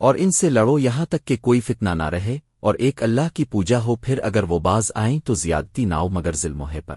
اور ان سے لڑو یہاں تک کہ کوئی فتنہ نہ رہے اور ایک اللہ کی پوجا ہو، پھر اگر وہ باز آئیں تو زیادتی ناؤ مگر ظلموہے پر۔